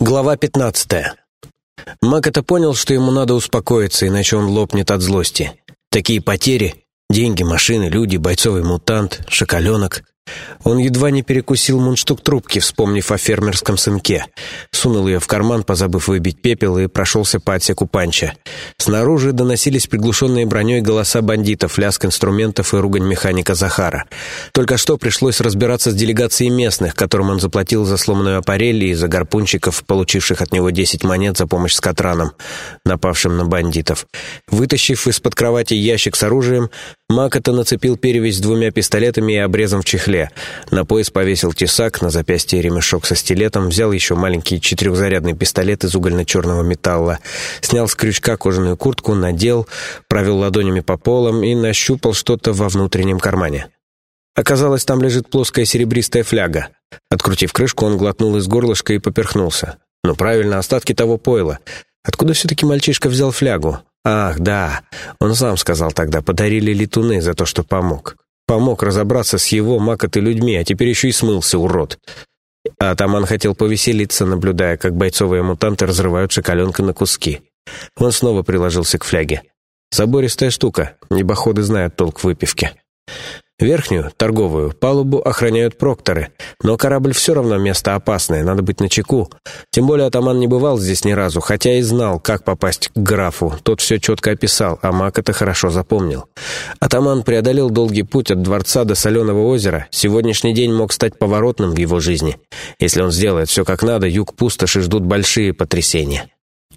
Глава 15. Макота понял, что ему надо успокоиться, иначе он лопнет от злости. Такие потери — деньги, машины, люди, бойцовый мутант, шоколенок он едва не перекусил мундштук трубки, вспомнив о фермерском сынке. Сунул ее в карман, позабыв выбить пепел, и прошелся по отсеку панча. Снаружи доносились приглушенные броней голоса бандитов, лязг инструментов и ругань механика Захара. Только что пришлось разбираться с делегацией местных, которым он заплатил за сломанную аппарель и за гарпунчиков, получивших от него 10 монет за помощь с Катраном, напавшим на бандитов. Вытащив из-под кровати ящик с оружием, Макота нацепил перевязь с двумя пистолетами и обрезом в чехле. На пояс повесил тесак, на запястье ремешок со стилетом, взял еще маленький четырехзарядный пистолет из угольно-черного металла, снял с крючка кожаную куртку, надел, провел ладонями по полам и нащупал что-то во внутреннем кармане. Оказалось, там лежит плоская серебристая фляга. Открутив крышку, он глотнул из горлышка и поперхнулся. Ну, правильно, остатки того пойла. Откуда все-таки мальчишка взял флягу? Ах, да, он сам сказал тогда, подарили летуны за то, что помог. Помог разобраться с его макоты людьми, а теперь еще и смылся, урод. А атаман хотел повеселиться, наблюдая, как бойцовые мутанты разрывают шоколенка на куски. Он снова приложился к фляге. Забористая штука, небоходы знают толк в выпивке. Верхнюю, торговую, палубу охраняют прокторы, но корабль все равно место опасное, надо быть начеку. Тем более атаман не бывал здесь ни разу, хотя и знал, как попасть к графу. Тот все четко описал, а маг это хорошо запомнил. Атаман преодолел долгий путь от дворца до соленого озера. Сегодняшний день мог стать поворотным в его жизни. Если он сделает все как надо, юг пустоши ждут большие потрясения.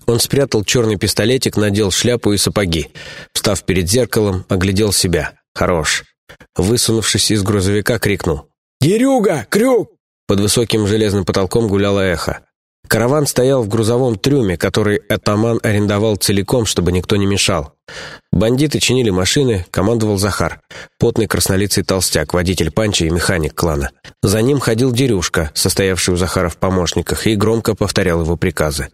Он спрятал черный пистолетик, надел шляпу и сапоги. Встав перед зеркалом, оглядел себя. Хорош. Высунувшись из грузовика, крикнул. «Дерюга! Крюк!» Под высоким железным потолком гуляло эхо. Караван стоял в грузовом трюме, который атаман арендовал целиком, чтобы никто не мешал. Бандиты чинили машины, командовал Захар. Потный краснолицый толстяк, водитель панча и механик клана. За ним ходил Дерюшка, состоявший у Захара в помощниках, и громко повторял его приказы.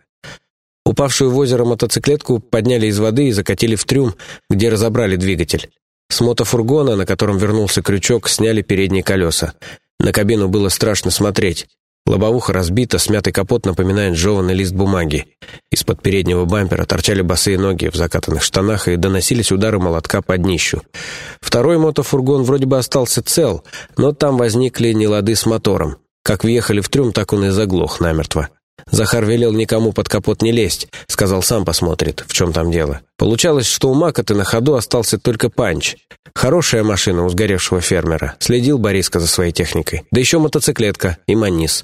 Упавшую в озеро мотоциклетку подняли из воды и закатили в трюм, где разобрали двигатель. С мотофургона, на котором вернулся крючок, сняли передние колеса. На кабину было страшно смотреть. Лобовуха разбита, смятый капот напоминает жеванный лист бумаги. Из-под переднего бампера торчали босые ноги в закатанных штанах и доносились удары молотка под днищу. Второй мотофургон вроде бы остался цел, но там возникли нелады с мотором. Как въехали в трюм, так он и заглох намертво. Захар велел никому под капот не лезть, сказал, сам посмотрит, в чем там дело. Получалось, что у Макоты на ходу остался только панч. Хорошая машина у сгоревшего фермера. Следил Бориска за своей техникой. Да еще мотоциклетка и манис.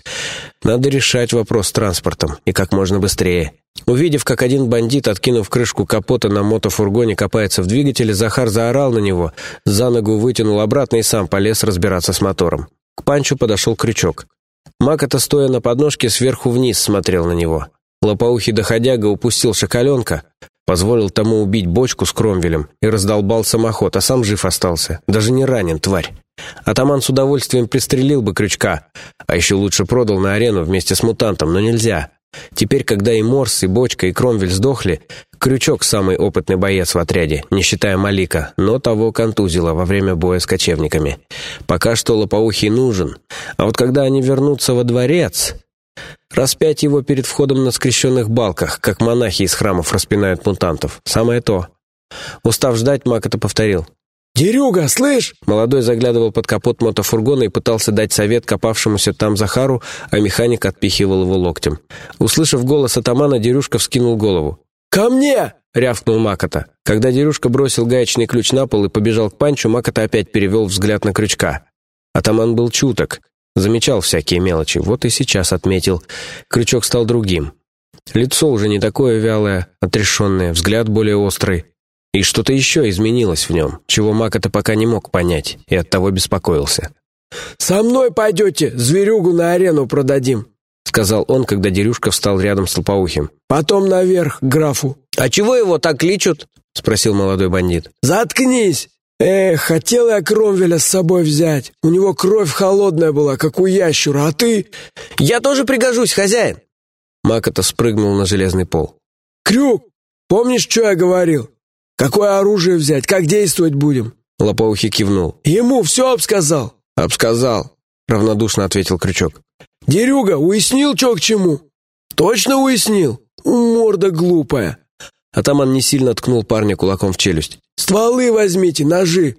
Надо решать вопрос с транспортом, и как можно быстрее. Увидев, как один бандит, откинув крышку капота на мотофургоне, копается в двигателе, Захар заорал на него, за ногу вытянул обратно и сам полез разбираться с мотором. К панчу подошел крючок. Макота, стоя на подножке, сверху вниз смотрел на него. Лопоухий доходяга упустил шоколенка, позволил тому убить бочку с кромвелем и раздолбал самоход, а сам жив остался. Даже не ранен, тварь. Атаман с удовольствием пристрелил бы крючка, а еще лучше продал на арену вместе с мутантом, но нельзя. Теперь, когда и Морс, и Бочка, и Кромвель сдохли, Крючок самый опытный боец в отряде, не считая Малика, но того контузило во время боя с кочевниками. Пока что Лопоухий нужен, а вот когда они вернутся во дворец... Распять его перед входом на скрещенных балках, как монахи из храмов распинают мутантов. Самое то. Устав ждать, Мак это повторил. «Дерюга, слышь?» Молодой заглядывал под капот мотофургона и пытался дать совет копавшемуся там Захару, а механик отпихивал его локтем. Услышав голос атамана, Дерюшка вскинул голову. «Ко мне!» — рявкнул Макота. Когда Дерюшка бросил гаечный ключ на пол и побежал к Панчу, Макота опять перевел взгляд на крючка. Атаман был чуток, замечал всякие мелочи, вот и сейчас отметил. Крючок стал другим. Лицо уже не такое вялое, отрешенное, взгляд более острый. И что-то еще изменилось в нем, чего Макота пока не мог понять, и оттого беспокоился. «Со мной пойдете, зверюгу на арену продадим», — сказал он, когда Дерюшка встал рядом с Лопоухим. «Потом наверх, к графу». «А чего его так кличут?» — спросил молодой бандит. «Заткнись! Эх, хотел я Кромвеля с собой взять. У него кровь холодная была, как у ящура, а ты...» «Я тоже пригожусь, хозяин!» Макота спрыгнул на железный пол. «Крюк, помнишь, что я говорил? Какое оружие взять, как действовать будем?» Лопоухий кивнул. «Ему все обсказал?» «Обсказал», — равнодушно ответил Крючок. «Дерюга, уяснил, что к чему?» Точно уяснил? Морда глупая!» Атаман не сильно ткнул парня кулаком в челюсть. «Стволы возьмите, ножи!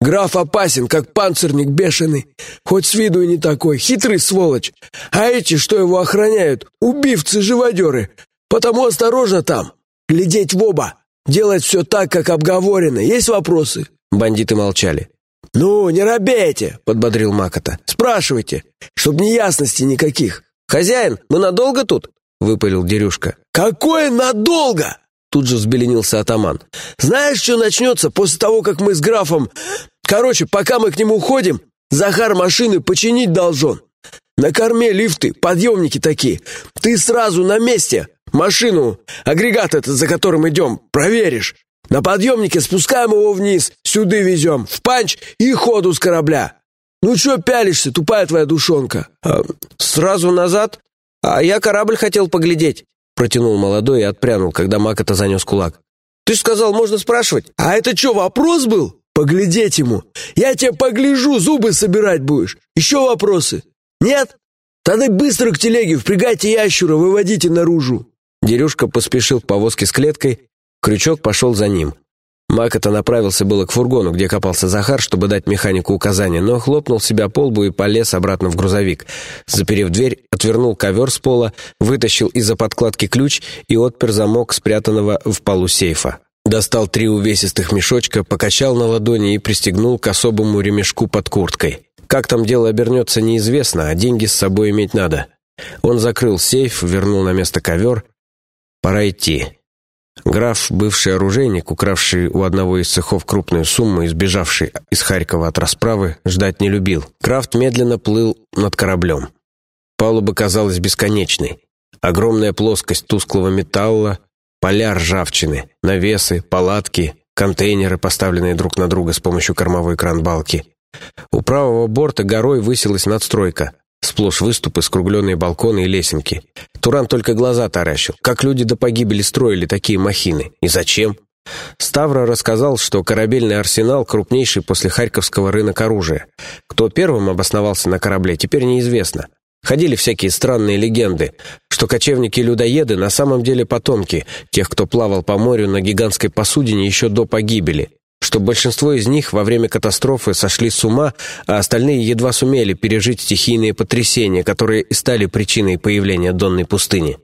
Граф опасен, как панцирник бешеный. Хоть с виду и не такой, хитрый сволочь. А эти, что его охраняют, убивцы-живодеры. Потому осторожно там. Глядеть в оба. Делать все так, как обговорено. Есть вопросы?» Бандиты молчали. «Ну, не робейте!» — подбодрил Макота. «Спрашивайте, чтоб неясностей никаких». «Хозяин, мы надолго тут?» — выпалил Дерюшка. «Какое надолго?» Тут же взбеленился атаман. «Знаешь, что начнется после того, как мы с графом... Короче, пока мы к нему ходим, Захар машины починить должен. На корме лифты, подъемники такие. Ты сразу на месте машину, агрегат этот, за которым идем, проверишь. На подъемнике спускаем его вниз, сюда везем, в панч и ходу с корабля. Ну что пялишься, тупая твоя душонка? А, сразу назад? А я корабль хотел поглядеть. Протянул молодой и отпрянул, когда Мак это занес кулак. «Ты сказал, можно спрашивать». «А это что, вопрос был? Поглядеть ему. Я тебя погляжу, зубы собирать будешь. Еще вопросы? Нет? Тогда быстро к телеге, впрягайте ящура, выводите наружу». Дерюшка поспешил к повозке с клеткой, крючок пошел за ним. Макота направился было к фургону, где копался Захар, чтобы дать механику указания, но хлопнул себя по лбу и полез обратно в грузовик. Заперев дверь, отвернул ковер с пола, вытащил из-за подкладки ключ и отпер замок спрятанного в полу сейфа. Достал три увесистых мешочка, покачал на ладони и пристегнул к особому ремешку под курткой. Как там дело обернется, неизвестно, а деньги с собой иметь надо. Он закрыл сейф, вернул на место ковер. Пора идти. Граф, бывший оружейник, укравший у одного из цехов крупную сумму и сбежавший из Харькова от расправы, ждать не любил. Крафт медленно плыл над кораблем. Палуба казалась бесконечной. Огромная плоскость тусклого металла, поля ржавчины, навесы, палатки, контейнеры, поставленные друг на друга с помощью кормовой кран-балки. У правого борта горой высилась надстройка. Сплошь выступы, скругленные балконы и лесенки. Туран только глаза таращил. Как люди до погибели строили такие махины? И зачем? Ставра рассказал, что корабельный арсенал крупнейший после Харьковского рынок оружия. Кто первым обосновался на корабле, теперь неизвестно. Ходили всякие странные легенды, что кочевники-людоеды на самом деле потомки тех, кто плавал по морю на гигантской посудине еще до погибели что большинство из них во время катастрофы сошли с ума, а остальные едва сумели пережить стихийные потрясения, которые и стали причиной появления Донной пустыни.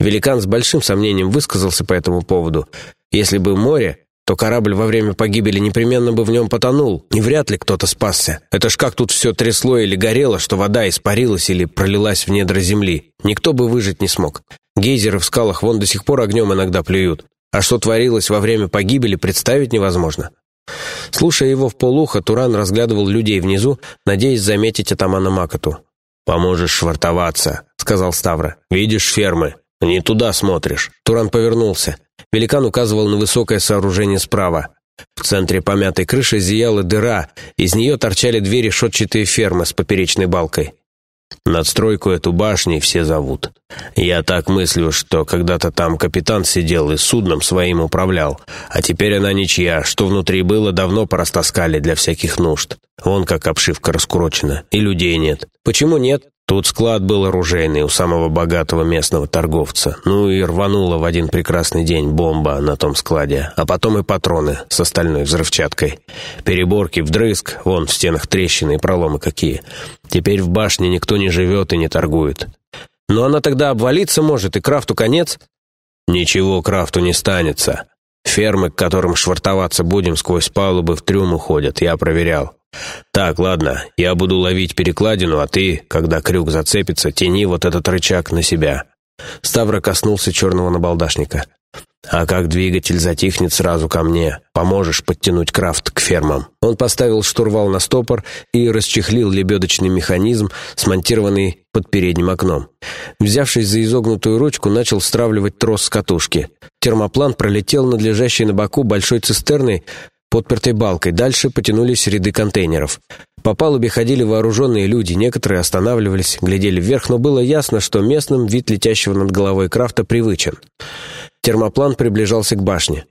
Великан с большим сомнением высказался по этому поводу. Если бы море, то корабль во время погибели непременно бы в нем потонул, и вряд ли кто-то спасся. Это ж как тут все трясло или горело, что вода испарилась или пролилась в недра земли. Никто бы выжить не смог. Гейзеры в скалах вон до сих пор огнем иногда плюют. А что творилось во время погибели, представить невозможно. Слушая его в полухо, Туран разглядывал людей внизу, надеясь заметить атамана Макоту. «Поможешь швартоваться», — сказал Ставра. «Видишь фермы? Не туда смотришь». Туран повернулся. Великан указывал на высокое сооружение справа. В центре помятой крыши зияла дыра, из нее торчали две решетчатые фермы с поперечной балкой. Надстройку эту башни все зовут. Я так мыслю, что когда-то там капитан сидел и судном своим управлял, а теперь она ничья, что внутри было, давно порастаскали для всяких нужд. Вон как обшивка раскурочена, и людей нет. Почему нет? Тут склад был оружейный у самого богатого местного торговца. Ну и рванула в один прекрасный день бомба на том складе, а потом и патроны с остальной взрывчаткой. Переборки вдрызг, вон в стенах трещины и проломы какие. Теперь в башне никто не живет и не торгует. Но она тогда обвалиться может, и крафту конец. Ничего крафту не станется. Фермы, к которым швартоваться будем, сквозь палубы в трюм уходят, я проверял. «Так, ладно, я буду ловить перекладину, а ты, когда крюк зацепится, тяни вот этот рычаг на себя». Ставра коснулся черного набалдашника. «А как двигатель затихнет, сразу ко мне. Поможешь подтянуть крафт к фермам». Он поставил штурвал на стопор и расчехлил лебедочный механизм, смонтированный под передним окном. Взявшись за изогнутую ручку, начал стравливать трос с катушки. Термоплан пролетел над лежащей на боку большой цистерной, подпертой балкой. Дальше потянулись ряды контейнеров. По палубе ходили вооруженные люди, некоторые останавливались, глядели вверх, но было ясно, что местным вид летящего над головой крафта привычен. Термоплан приближался к башне.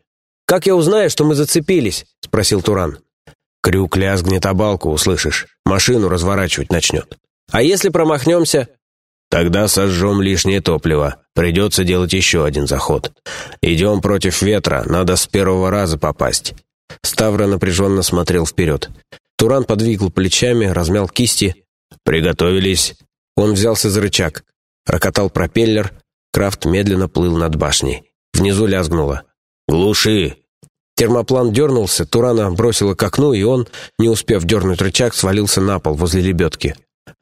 «Как я узнаю, что мы зацепились?» — спросил Туран. «Крюк лязгнет о балку, услышишь. Машину разворачивать начнет». «А если промахнемся?» Тогда сожжем лишнее топливо. Придется делать еще один заход. Идем против ветра, надо с первого раза попасть». Ставра напряженно смотрел вперед. Туран подвигал плечами, размял кисти. «Приготовились». Он взялся за рычаг. Рокотал пропеллер. Крафт медленно плыл над башней. Внизу лязгнуло. «Глуши!» Термоплан дернулся, Турана бросило к окну, и он, не успев дернуть рычаг, свалился на пол возле лебедки.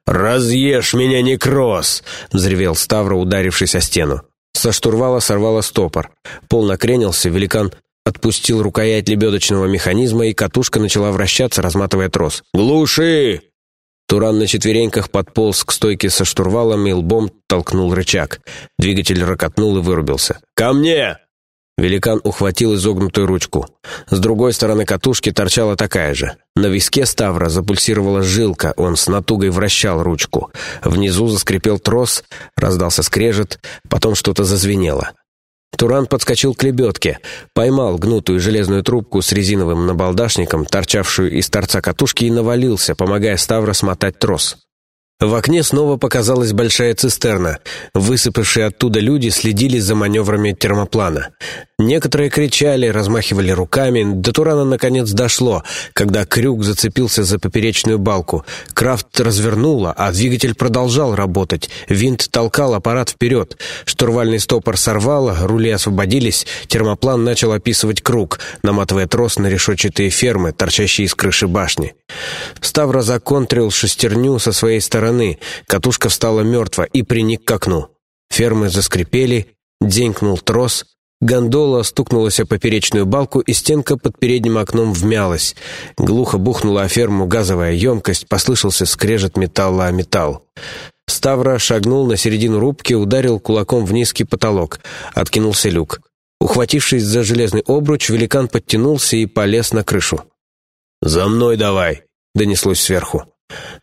«Разъешь меня, некроз!» — взревел Ставра, ударившись о стену. Со штурвала сорвало стопор. Пол накренился, великан отпустил рукоять лебедочного механизма, и катушка начала вращаться, разматывая трос. «Глуши!» Туран на четвереньках подполз к стойке со штурвалом и лбом толкнул рычаг. Двигатель рокотнул и вырубился. «Ко мне!» Великан ухватил изогнутую ручку. С другой стороны катушки торчала такая же. На виске Ставра запульсировала жилка, он с натугой вращал ручку. Внизу заскрипел трос, раздался скрежет, потом что-то зазвенело. Туран подскочил к лебедке, поймал гнутую железную трубку с резиновым набалдашником, торчавшую из торца катушки, и навалился, помогая Ставра смотать трос. В окне снова показалась большая цистерна. Высыпавшие оттуда люди следили за маневрами термоплана. Некоторые кричали, размахивали руками. До Турана наконец дошло, когда крюк зацепился за поперечную балку. Крафт развернула, а двигатель продолжал работать. Винт толкал аппарат вперед. Штурвальный стопор сорвало, рули освободились. Термоплан начал описывать круг, наматывая трос на решетчатые фермы, торчащие из крыши башни. Ставра законтрил шестерню со своей стороны катушка встала мертво и приник к окну. Фермы заскрипели, денькнул трос, гондола стукнулась о поперечную балку, и стенка под передним окном вмялась. Глухо бухнула о ферму газовая емкость, послышался скрежет металла о металл. Ставра шагнул на середину рубки, ударил кулаком в низкий потолок. Откинулся люк. Ухватившись за железный обруч, великан подтянулся и полез на крышу. «За мной давай!» — донеслось сверху.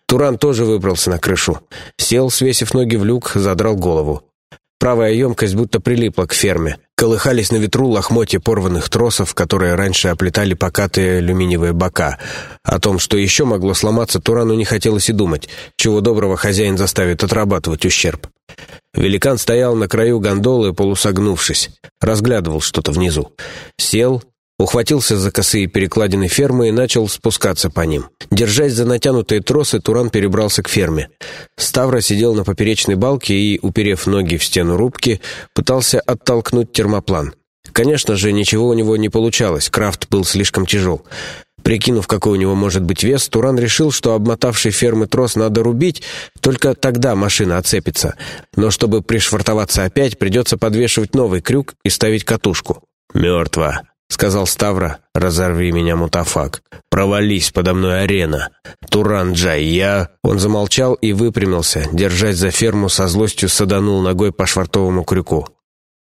Туран тоже выбрался на крышу. Сел, свесив ноги в люк, задрал голову. Правая емкость будто прилипла к ферме. Колыхались на ветру лохмотья порванных тросов, которые раньше оплетали покатые алюминиевые бока. О том, что еще могло сломаться, Турану не хотелось и думать. Чего доброго хозяин заставит отрабатывать ущерб. Великан стоял на краю гондолы, полусогнувшись. Разглядывал что-то внизу. Сел, Ухватился за косые перекладины фермы и начал спускаться по ним. Держась за натянутые тросы, Туран перебрался к ферме. Ставра сидел на поперечной балке и, уперев ноги в стену рубки, пытался оттолкнуть термоплан. Конечно же, ничего у него не получалось, крафт был слишком тяжел. Прикинув, какой у него может быть вес, Туран решил, что обмотавший фермы трос надо рубить, только тогда машина отцепится. Но чтобы пришвартоваться опять, придется подвешивать новый крюк и ставить катушку. «Мертво», — сказал Ставра, — «разорви меня, мутафак. Провались подо мной арена. Туран Джай, я...» Он замолчал и выпрямился, держась за ферму со злостью саданул ногой по швартовому крюку.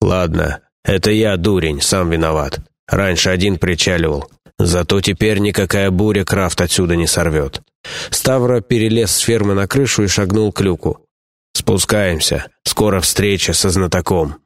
«Ладно, это я, дурень, сам виноват. Раньше один причаливал. Зато теперь никакая буря крафт отсюда не сорвет». Ставра перелез с фермы на крышу и шагнул к люку. «Спускаемся. Скоро встреча со знатоком».